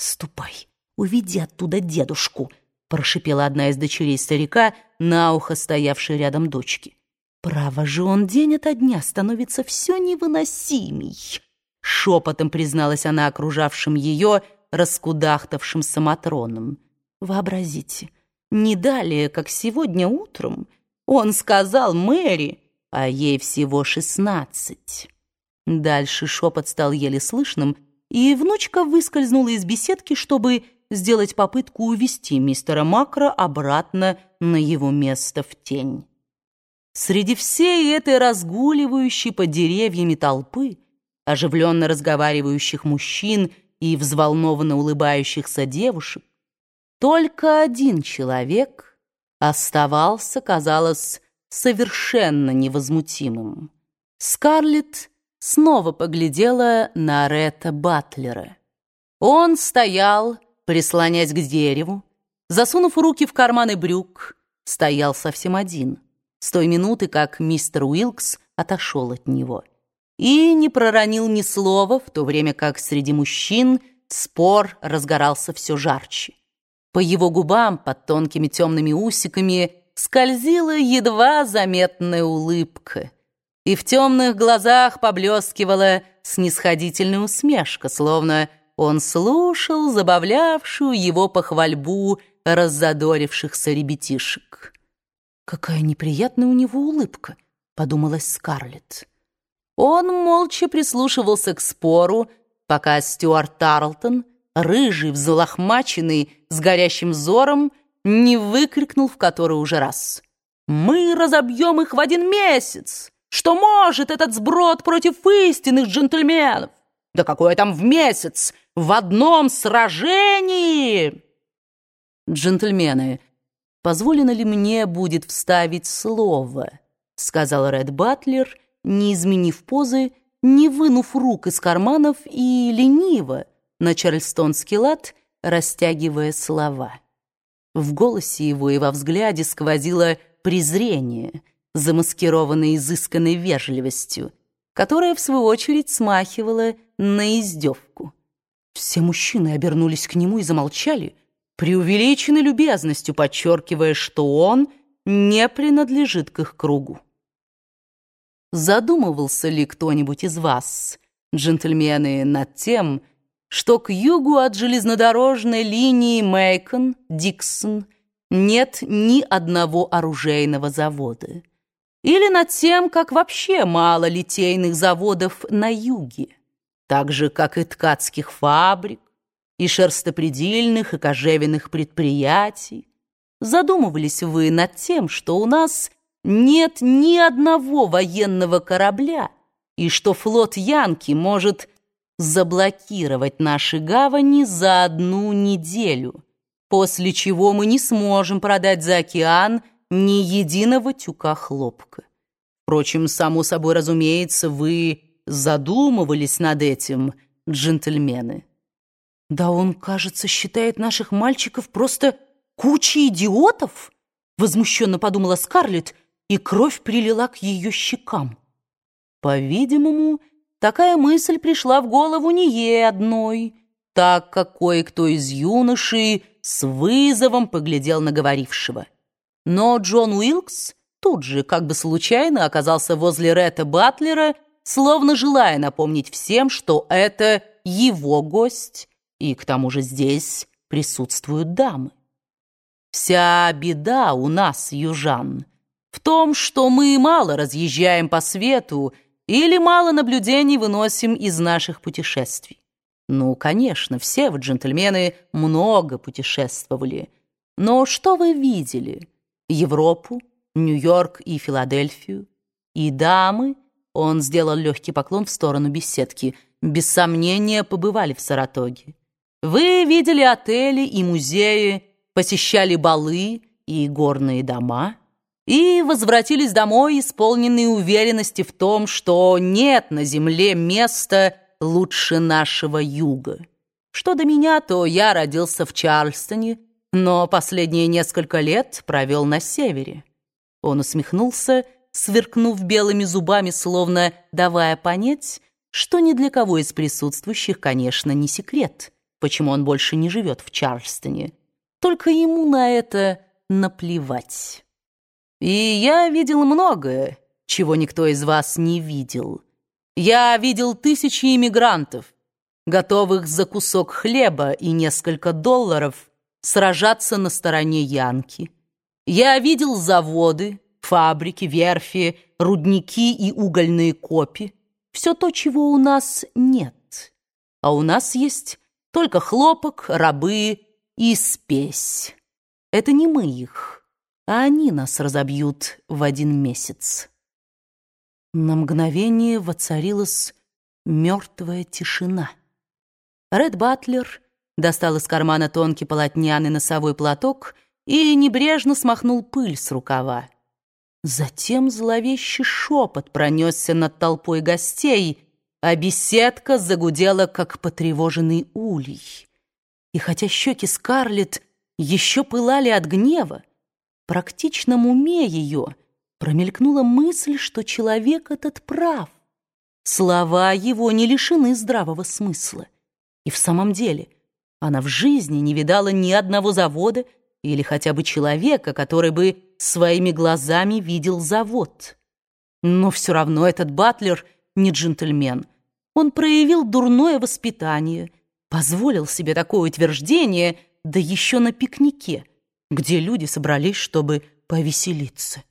«Ступай, уведи оттуда дедушку», — прошипела одна из дочерей старика на ухо стоявшей рядом дочки. «Право же он день ото дня становится все невыносимей», — шепотом призналась она окружавшим ее раскудахтавшим Матроном. «Вообразите, не далее, как сегодня утром, он сказал Мэри, а ей всего шестнадцать». Дальше шепот стал еле слышным, и внучка выскользнула из беседки, чтобы сделать попытку увести мистера Макро обратно на его место в тень. Среди всей этой разгуливающей под деревьями толпы, оживленно разговаривающих мужчин и взволнованно улыбающихся девушек, только один человек оставался, казалось, совершенно невозмутимым. Скарлетт снова поглядела на Ретта Батлера. Он стоял, прислонясь к дереву, засунув руки в карманы брюк, стоял совсем один, с той минуты, как мистер Уилкс отошел от него, и не проронил ни слова, в то время как среди мужчин спор разгорался все жарче. По его губам под тонкими темными усиками скользила едва заметная улыбка — и в темных глазах поблескивала снисходительная усмешка, словно он слушал забавлявшую его похвальбу раззадорившихся ребятишек. «Какая неприятная у него улыбка», — подумалась Скарлетт. Он молча прислушивался к спору, пока Стюарт Тарлтон, рыжий, взлохмаченный, с горящим взором, не выкрикнул в который уже раз. «Мы разобьем их в один месяц!» Что может этот сброд против истинных джентльменов? Да какое там в месяц? В одном сражении! Джентльмены, позволено ли мне будет вставить слово? Сказал Ред Батлер, не изменив позы, не вынув рук из карманов и лениво, на чарльстонский лад, растягивая слова. В голосе его и во взгляде сквозило презрение — замаскированной изысканной вежливостью, которая, в свою очередь, смахивала на издевку. Все мужчины обернулись к нему и замолчали, преувеличенной любезностью подчеркивая, что он не принадлежит к их кругу. Задумывался ли кто-нибудь из вас, джентльмены, над тем, что к югу от железнодорожной линии Мейкон-Диксон нет ни одного оружейного завода? Или над тем, как вообще мало литейных заводов на юге, так же, как и ткацких фабрик, и шерстопредельных и кожевенных предприятий. Задумывались вы над тем, что у нас нет ни одного военного корабля, и что флот Янки может заблокировать наши гавани за одну неделю, после чего мы не сможем продать за океан ни единого тюка хлопка. Впрочем, само собой разумеется, вы задумывались над этим, джентльмены. Да он, кажется, считает наших мальчиков просто кучей идиотов, возмущенно подумала Скарлетт, и кровь прилила к ее щекам. По-видимому, такая мысль пришла в голову не ей одной, так как кое-кто из юношей с вызовом поглядел на говорившего. Но Джон Уилкс тут же, как бы случайно, оказался возле Ретта Батлера, словно желая напомнить всем, что это его гость, и к тому же здесь присутствуют дамы. Вся беда у нас, южан, в том, что мы мало разъезжаем по свету или мало наблюдений выносим из наших путешествий. Ну, конечно, все вы, джентльмены, много путешествовали. Но что вы видели? Европу, Нью-Йорк и Филадельфию. И дамы, он сделал легкий поклон в сторону беседки, без сомнения побывали в Саратоге. Вы видели отели и музеи, посещали балы и горные дома и возвратились домой, исполненные уверенности в том, что нет на земле места лучше нашего юга. Что до меня, то я родился в Чарльстоне, но последние несколько лет провел на севере. Он усмехнулся, сверкнув белыми зубами, словно давая понять, что ни для кого из присутствующих, конечно, не секрет. почему он больше не живет в Чарльстоне. Только ему на это наплевать. И я видел многое, чего никто из вас не видел. Я видел тысячи иммигрантов, готовых за кусок хлеба и несколько долларов сражаться на стороне Янки. Я видел заводы, фабрики, верфи, рудники и угольные копи. Все то, чего у нас нет. А у нас есть только хлопок, рабы и спесь. Это не мы их, а они нас разобьют в один месяц. На мгновение воцарилась мертвая тишина. Ред Батлер достал из кармана тонкий полотняный носовой платок и небрежно смахнул пыль с рукава. Затем зловещий шепот пронесся над толпой гостей, а беседка загудела, как потревоженный улей. И хотя щеки Скарлетт еще пылали от гнева, практичном уме ее промелькнула мысль, что человек этот прав. Слова его не лишены здравого смысла. И в самом деле она в жизни не видала ни одного завода или хотя бы человека, который бы своими глазами видел завод. Но все равно этот батлер не джентльмен. Он проявил дурное воспитание, позволил себе такое утверждение, да еще на пикнике, где люди собрались, чтобы повеселиться.